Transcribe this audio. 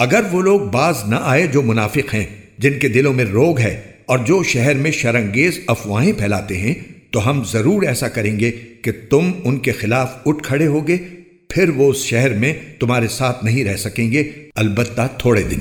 اگر وہ لوگ باز نہ آئے جو منافق ہیں، جن کے دلوں میں روگ ہے اور جو شہر میں شرنگیز افواہیں پھیلاتے ہیں، تو ہم ضرور ایسا کریں گے کہ تم ان کے خلاف اٹھ کھڑے ہوگے، پھر وہ اس شہر میں تمہارے ساتھ نہیں رہ سکیں گے، البتہ تھوڑے دن۔